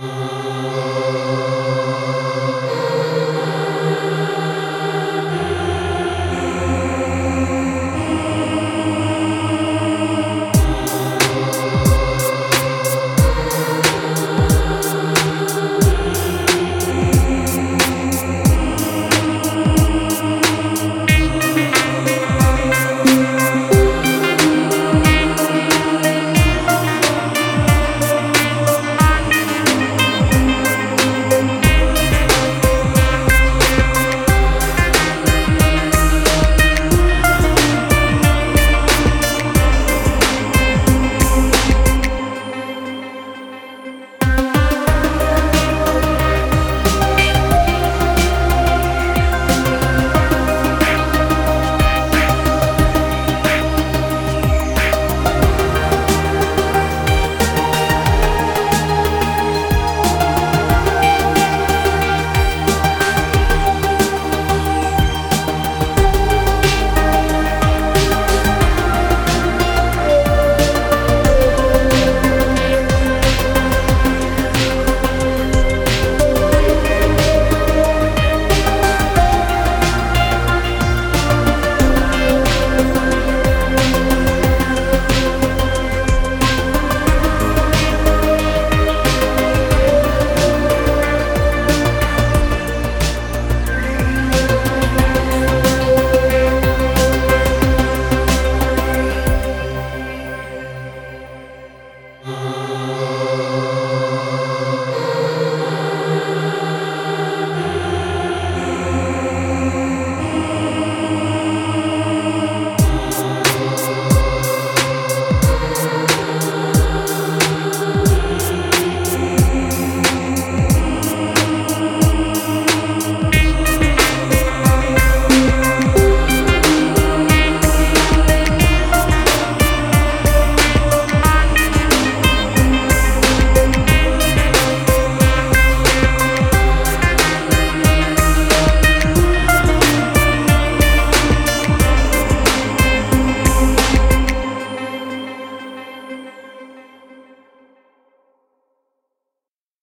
Uh...